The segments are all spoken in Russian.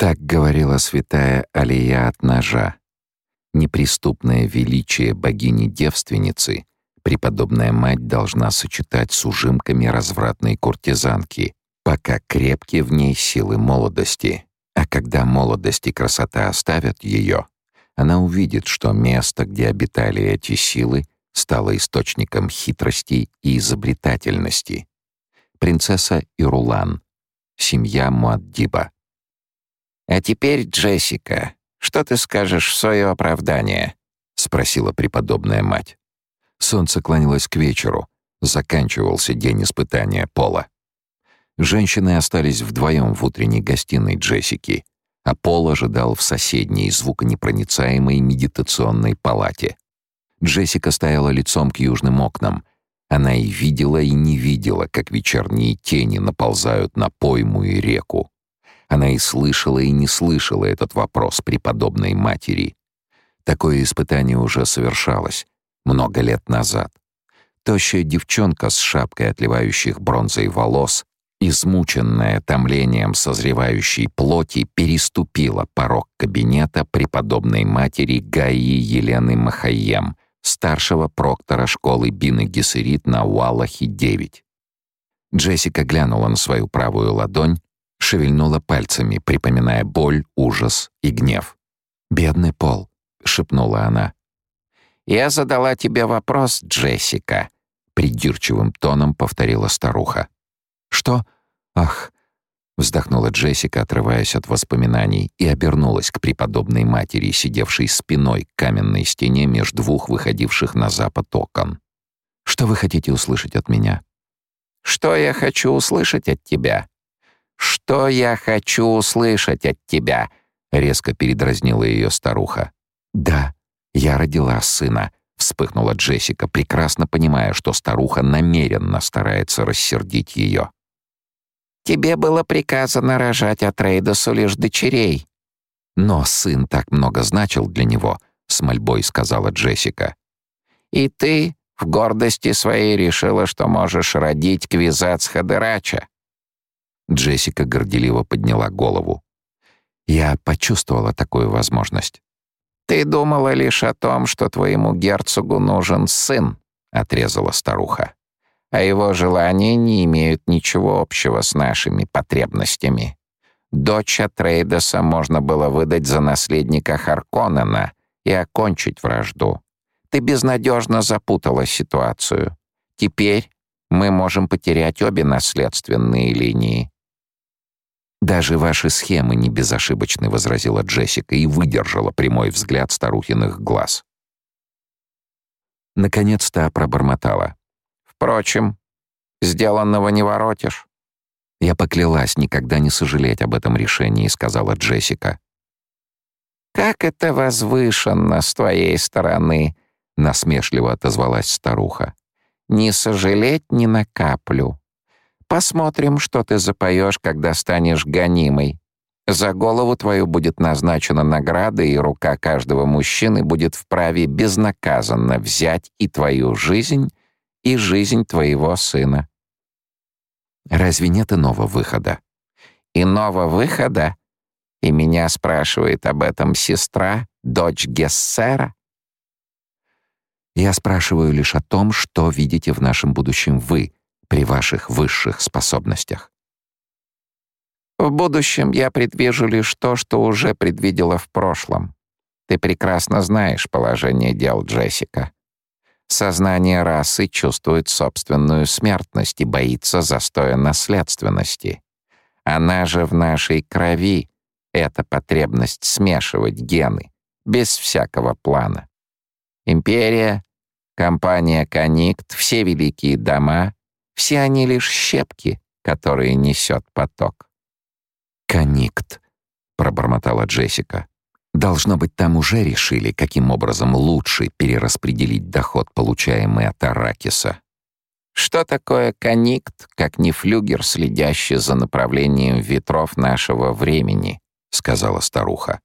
Так говорила святая Алия от ножа. Неприступное величие богини-девственницы преподобная мать должна сочетать с ужимками развратной куртизанки, пока крепкие в ней силы молодости. А когда молодость и красота оставят ее, она увидит, что место, где обитали эти силы, стало источником хитрости и изобретательности. Принцесса Ирулан. Семья Муаддиба. «А теперь, Джессика, что ты скажешь в свое оправдание?» — спросила преподобная мать. Солнце клонилось к вечеру. Заканчивался день испытания пола. Женщины остались вдвоем в утренней гостиной Джессики, а Пол ожидал в соседней звуконепроницаемой медитационной палате. Джессика стояла лицом к южным окнам. Она и видела, и не видела, как вечерние тени наползают на пойму и реку. Она и слышала, и не слышала этот вопрос преподобной матери. Такое испытание уже совершалось много лет назад. Тощая девчонка с шапкой отливающих бронзой волос, измученная томлением созревающей плоти, переступила порог кабинета преподобной матери Гаи Елены Махаем, старшего проктора школы Бины Гессерит на Уалахе-9. Джессика глянула на свою правую ладонь, шевельнула пальцами, припоминая боль, ужас и гнев. «Бедный Пол», — шепнула она. «Я задала тебе вопрос, Джессика», — придирчивым тоном повторила старуха. «Что? Ах!» — вздохнула Джессика, отрываясь от воспоминаний, и обернулась к преподобной матери, сидевшей спиной к каменной стене между двух выходивших на запад окон. «Что вы хотите услышать от меня?» «Что я хочу услышать от тебя?» «Что я хочу услышать от тебя?» — резко передразнила ее старуха. «Да, я родила сына», — вспыхнула Джессика, прекрасно понимая, что старуха намеренно старается рассердить ее. «Тебе было приказано рожать от Рейдосу лишь дочерей». «Но сын так много значил для него», — с мольбой сказала Джессика. «И ты в гордости своей решила, что можешь родить Квизац Хадерача». Джессика горделиво подняла голову. «Я почувствовала такую возможность». «Ты думала лишь о том, что твоему герцогу нужен сын», — отрезала старуха. «А его желания не имеют ничего общего с нашими потребностями. Дочь Атрейдеса можно было выдать за наследника Харконнена и окончить вражду. Ты безнадежно запутала ситуацию. Теперь мы можем потерять обе наследственные линии. «Даже ваши схемы не безошибочны», — возразила Джессика и выдержала прямой взгляд старухиных глаз. Наконец-то пробормотала. «Впрочем, сделанного не воротишь». «Я поклялась никогда не сожалеть об этом решении», — сказала Джессика. «Как это возвышенно с твоей стороны», — насмешливо отозвалась старуха. «Не сожалеть ни на каплю. Посмотрим, что ты запоешь, когда станешь гонимой. За голову твою будет назначена награда, и рука каждого мужчины будет вправе безнаказанно взять и твою жизнь, и жизнь твоего сына. Разве нет иного выхода? Иного выхода? И меня спрашивает об этом сестра, дочь Гессера? Я спрашиваю лишь о том, что видите в нашем будущем вы, при ваших высших способностях? В будущем я предвижу лишь то, что уже предвидела в прошлом. Ты прекрасно знаешь положение дел Джессика. Сознание расы чувствует собственную смертность и боится застоя наследственности. Она же в нашей крови — это потребность смешивать гены, без всякого плана. Империя, компания Коникт, все великие дома все они лишь щепки, которые несет поток. «Конникт», — пробормотала Джессика. «Должно быть, там уже решили, каким образом лучше перераспределить доход, получаемый от Аракиса». «Что такое конникт, как не флюгер, следящий за направлением ветров нашего времени?» — сказала старуха.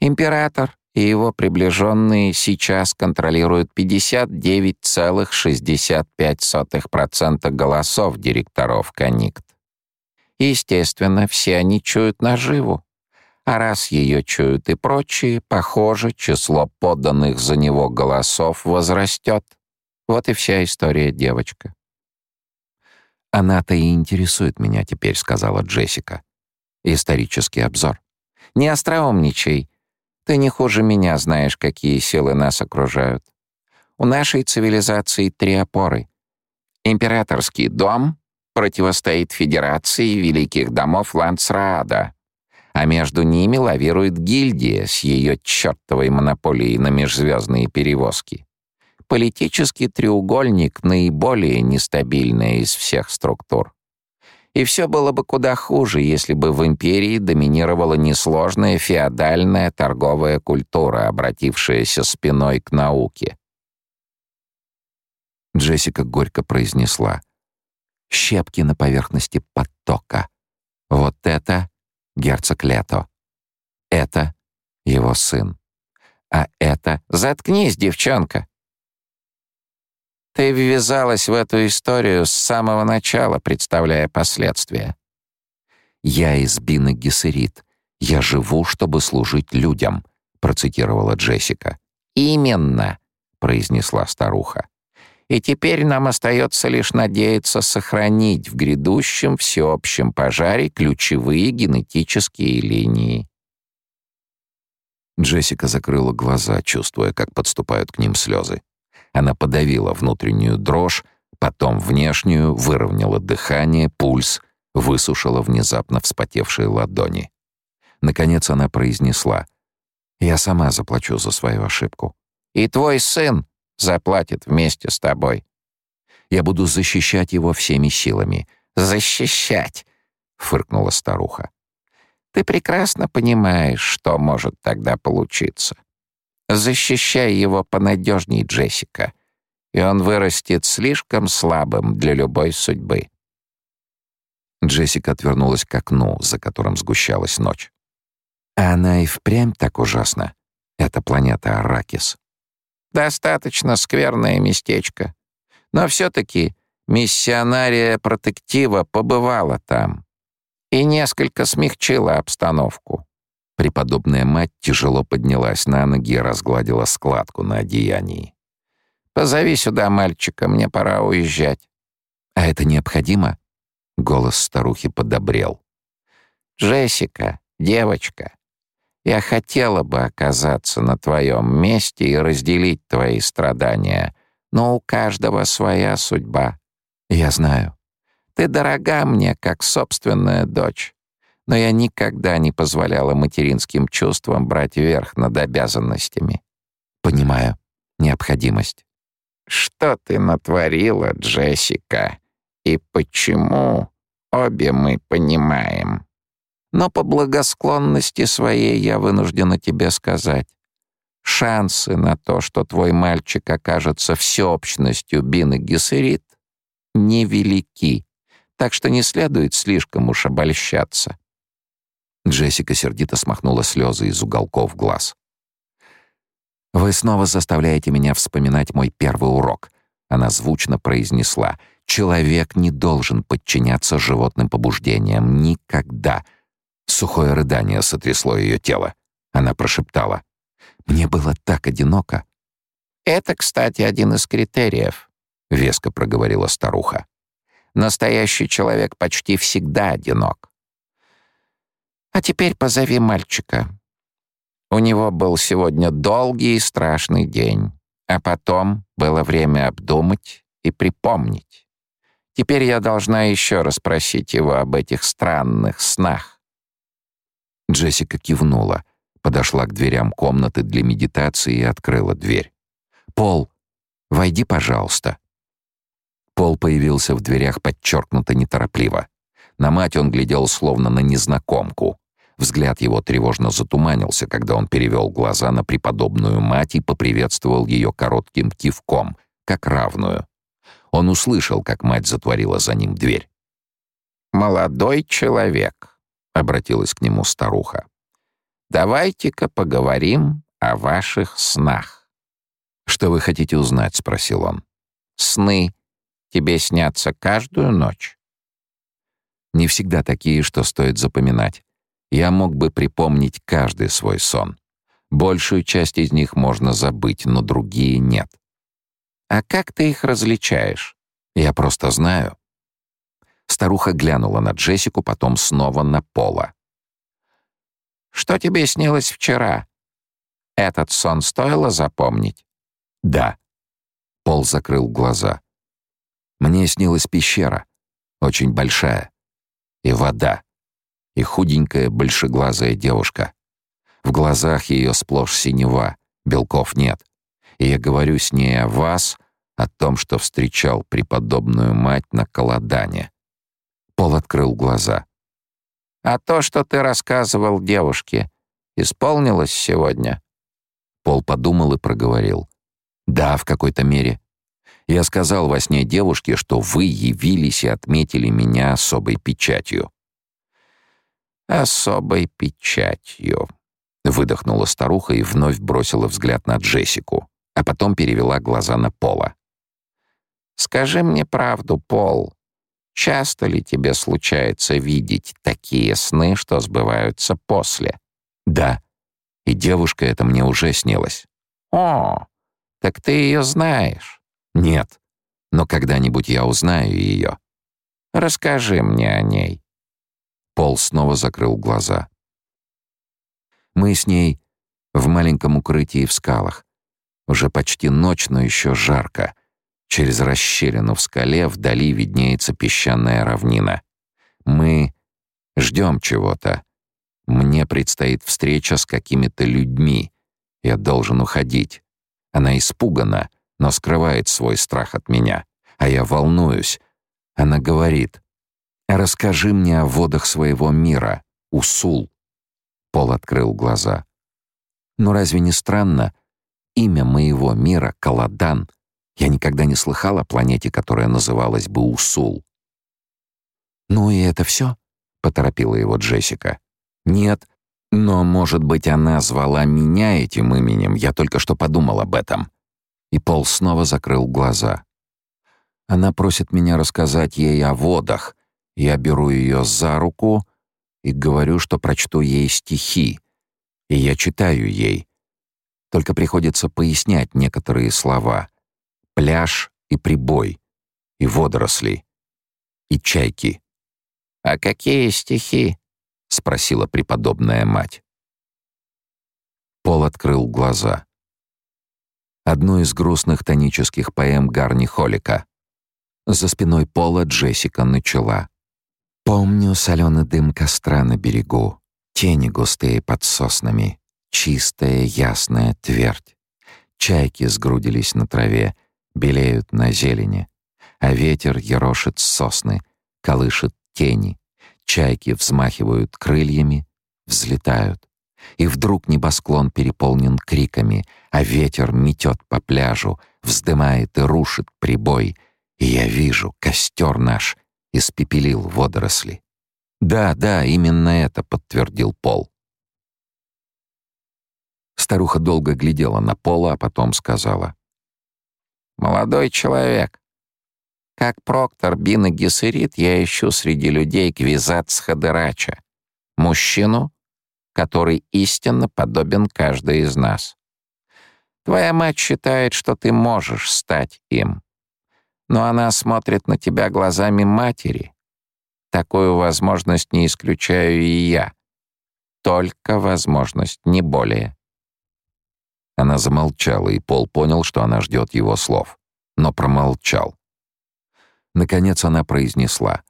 «Император и его приближенные сейчас контролируют 59,65% голосов директоров Коникт. Естественно, все они чуют наживу. А раз ее чуют и прочие, похоже, число подданных за него голосов возрастет. Вот и вся история, девочка. «Она-то и интересует меня теперь», — сказала Джессика. «Исторический обзор». «Не остроумничай. Ты не хуже меня знаешь, какие силы нас окружают. У нашей цивилизации три опоры. Императорский дом противостоит Федерации Великих Домов Лансраада, а между ними лавирует гильдия с ее чертовой монополией на межзвездные перевозки. Политический треугольник наиболее нестабильный из всех структур. И все было бы куда хуже, если бы в империи доминировала несложная феодальная торговая культура, обратившаяся спиной к науке. Джессика горько произнесла. «Щепки на поверхности потока. Вот это герцог Лето. Это его сын. А это... Заткнись, девчонка!» Ты ввязалась в эту историю с самого начала, представляя последствия. «Я из Бины Гессерит. Я живу, чтобы служить людям», — процитировала Джессика. «Именно», — произнесла старуха. «И теперь нам остается лишь надеяться сохранить в грядущем всеобщем пожаре ключевые генетические линии». Джессика закрыла глаза, чувствуя, как подступают к ним слезы. Она подавила внутреннюю дрожь, потом внешнюю, выровняла дыхание, пульс, высушила внезапно вспотевшие ладони. Наконец она произнесла, «Я сама заплачу за свою ошибку». «И твой сын заплатит вместе с тобой». «Я буду защищать его всеми силами». «Защищать!» — фыркнула старуха. «Ты прекрасно понимаешь, что может тогда получиться. Защищай его понадежней, Джессика, и он вырастет слишком слабым для любой судьбы». Джессика отвернулась к окну, за которым сгущалась ночь. «А она и впрямь так ужасна. Это планета Аракис». «Достаточно скверное местечко. Но все-таки миссионария протектива побывала там и несколько смягчила обстановку. Преподобная мать тяжело поднялась на ноги и разгладила складку на одеянии. «Позови сюда мальчика, мне пора уезжать». «А это необходимо?» Голос старухи подобрел. «Джессика, девочка, я хотела бы оказаться на твоем месте и разделить твои страдания, но у каждого своя судьба. Я знаю. Ты дорога мне, как собственная дочь но я никогда не позволяла материнским чувствам брать верх над обязанностями. Понимаю. Необходимость. Что ты натворила, Джессика? И почему? Обе мы понимаем. Но по благосклонности своей я вынуждена тебе сказать. Шансы на то, что твой мальчик окажется всеобщностью Бины Гессерит, невелики, так что не следует слишком уж обольщаться. Джессика сердито смахнула слезы из уголков глаз. «Вы снова заставляете меня вспоминать мой первый урок», — она звучно произнесла. «Человек не должен подчиняться животным побуждениям. Никогда». Сухое рыдание сотрясло ее тело. Она прошептала. «Мне было так одиноко». «Это, кстати, один из критериев», — веско проговорила старуха. «Настоящий человек почти всегда одинок. А теперь позови мальчика. У него был сегодня долгий и страшный день, а потом было время обдумать и припомнить. Теперь я должна еще раз спросить его об этих странных снах». Джессика кивнула, подошла к дверям комнаты для медитации и открыла дверь. «Пол, войди, пожалуйста». Пол появился в дверях подчеркнуто неторопливо. На мать он глядел словно на незнакомку. Взгляд его тревожно затуманился, когда он перевел глаза на преподобную мать и поприветствовал ее коротким кивком, как равную. Он услышал, как мать затворила за ним дверь. «Молодой человек», — обратилась к нему старуха, — «давайте-ка поговорим о ваших снах». «Что вы хотите узнать?» — спросил он. «Сны тебе снятся каждую ночь?» «Не всегда такие, что стоит запоминать. Я мог бы припомнить каждый свой сон. Большую часть из них можно забыть, но другие нет. А как ты их различаешь? Я просто знаю. Старуха глянула на Джессику, потом снова на Пола. «Что тебе снилось вчера? Этот сон стоило запомнить?» «Да». Пол закрыл глаза. «Мне снилась пещера, очень большая, и вода, и худенькая большеглазая девушка. В глазах ее сплошь синева, белков нет. И я говорю с ней о вас, о том, что встречал преподобную мать на Каладане. Пол открыл глаза. «А то, что ты рассказывал девушке, исполнилось сегодня?» Пол подумал и проговорил. «Да, в какой-то мере. Я сказал во сне девушке, что вы явились и отметили меня особой печатью». «Особой печатью», — выдохнула старуха и вновь бросила взгляд на Джессику, а потом перевела глаза на Пола. «Скажи мне правду, Пол. Часто ли тебе случается видеть такие сны, что сбываются после? Да. И девушка это мне уже снилась. О, так ты ее знаешь? Нет. Но когда-нибудь я узнаю ее. Расскажи мне о ней. Пол снова закрыл глаза. Мы с ней в маленьком укрытии в скалах. Уже почти ночь, но еще жарко. Через расщелину в скале вдали виднеется песчаная равнина. Мы ждем чего-то. Мне предстоит встреча с какими-то людьми. Я должен уходить. Она испугана, но скрывает свой страх от меня. А я волнуюсь. Она говорит, «Расскажи мне о водах своего мира, Усул». Пол открыл глаза. «Но разве не странно? Имя моего мира — Каладан — я никогда не слыхал о планете, которая называлась бы Усул. «Ну и это все?» — поторопила его Джессика. «Нет, но, может быть, она звала меня этим именем, я только что подумал об этом». И Пол снова закрыл глаза. Она просит меня рассказать ей о водах. Я беру ее за руку и говорю, что прочту ей стихи. И я читаю ей. Только приходится пояснять некоторые слова пляж и прибой, и водоросли, и чайки. «А какие стихи?» — спросила преподобная мать. Пол открыл глаза. Одну из грустных тонических поэм Гарни Холика. За спиной Пола Джессика начала. «Помню соленый дым костра на берегу, тени густые под соснами, чистая ясная твердь. Чайки сгрудились на траве, белеют на зелени, а ветер ерошит сосны, колышет тени, чайки взмахивают крыльями, взлетают. И вдруг небосклон переполнен криками, а ветер метет по пляжу, вздымает и рушит прибой, и я вижу, костер наш испепелил водоросли. «Да, да, именно это», — подтвердил Пол. Старуха долго глядела на Пола, а потом сказала. «Молодой человек, как Проктор Бин Гессерит, я ищу среди людей Квизац Хадерача, мужчину, который истинно подобен каждой из нас. Твоя мать считает, что ты можешь стать им, но она смотрит на тебя глазами матери. Такую возможность не исключаю и я. Только возможность, не более. Она замолчала, и Пол понял, что она ждет его слов, но промолчал. Наконец она произнесла.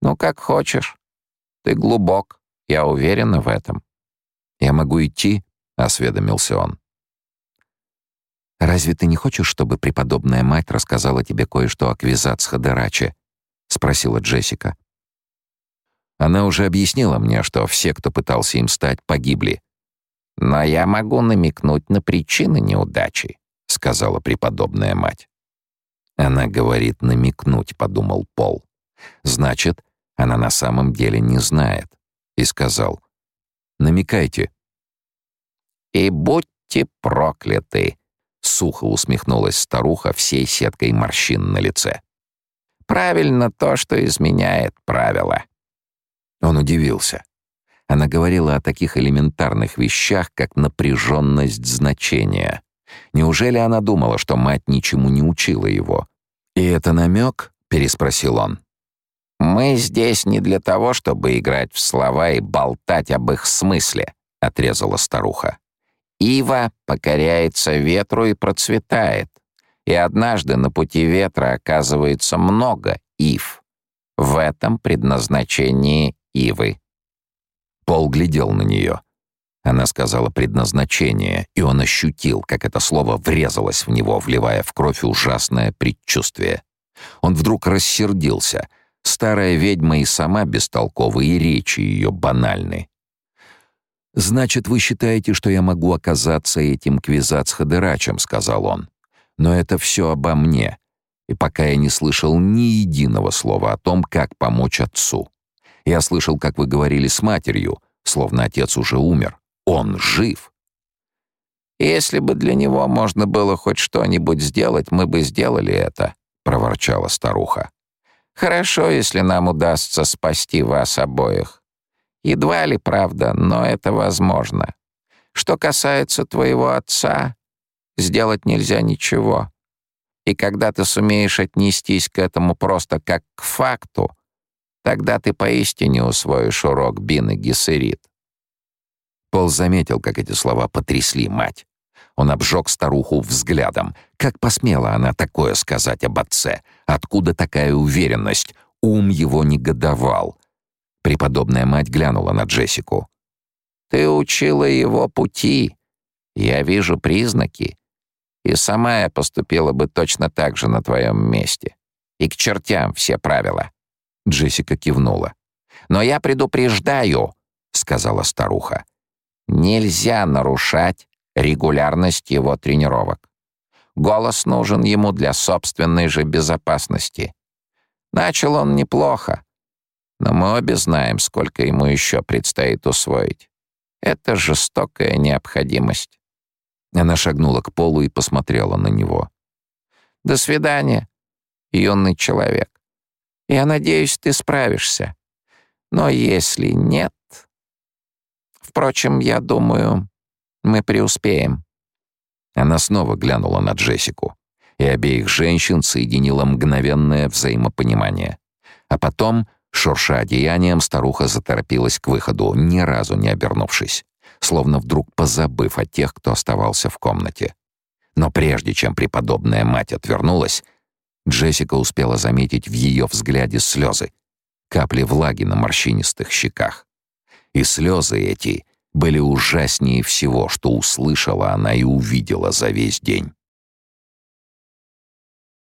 «Ну, как хочешь. Ты глубок, я уверена в этом». «Я могу идти?» — осведомился он. «Разве ты не хочешь, чтобы преподобная мать рассказала тебе кое-что о Квизац Хадераче?» — спросила Джессика. Она уже объяснила мне, что все, кто пытался им стать, погибли, «Но я могу намекнуть на причины неудачи», — сказала преподобная мать. «Она говорит намекнуть», — подумал Пол. «Значит, она на самом деле не знает». И сказал, «Намекайте». «И будьте прокляты», — сухо усмехнулась старуха всей сеткой морщин на лице. «Правильно то, что изменяет правила». Он удивился. Она говорила о таких элементарных вещах, как напряженность значения. Неужели она думала, что мать ничему не учила его? «И это намек?» — переспросил он. «Мы здесь не для того, чтобы играть в слова и болтать об их смысле», — отрезала старуха. «Ива покоряется ветру и процветает, и однажды на пути ветра оказывается много ив. В этом предназначении ивы». Пол глядел на нее. Она сказала «предназначение», и он ощутил, как это слово врезалось в него, вливая в кровь ужасное предчувствие. Он вдруг рассердился — Старая ведьма и сама бестолкова, и речи ее банальны. «Значит, вы считаете, что я могу оказаться этим квизац-ходырачем», — сказал он. «Но это все обо мне, и пока я не слышал ни единого слова о том, как помочь отцу. Я слышал, как вы говорили с матерью, словно отец уже умер. Он жив». «Если бы для него можно было хоть что-нибудь сделать, мы бы сделали это», — проворчала старуха. Хорошо, если нам удастся спасти вас обоих. Едва ли, правда, но это возможно. Что касается твоего отца, сделать нельзя ничего. И когда ты сумеешь отнестись к этому просто как к факту, тогда ты поистине усвоишь урок Бины Гессерит. Пол заметил, как эти слова потрясли мать. Он обжег старуху взглядом. Как посмела она такое сказать об отце? Откуда такая уверенность? Ум его негодовал. Преподобная мать глянула на Джессику. «Ты учила его пути. Я вижу признаки. И сама я поступила бы точно так же на твоем месте. И к чертям все правила». Джессика кивнула. «Но я предупреждаю», — сказала старуха. «Нельзя нарушать регулярность его тренировок. Голос нужен ему для собственной же безопасности. Начал он неплохо, но мы обе знаем, сколько ему еще предстоит усвоить. Это жестокая необходимость. Она шагнула к полу и посмотрела на него. «До свидания, юный человек. Я надеюсь, ты справишься. Но если нет... Впрочем, я думаю, мы преуспеем». Она снова глянула на Джессику, и обеих женщин соединило мгновенное взаимопонимание. А потом, шурша одеянием, старуха заторопилась к выходу, ни разу не обернувшись, словно вдруг позабыв о тех, кто оставался в комнате. Но прежде чем преподобная мать отвернулась, Джессика успела заметить в ее взгляде слезы, капли влаги на морщинистых щеках. И слезы эти были ужаснее всего, что услышала она и увидела за весь день.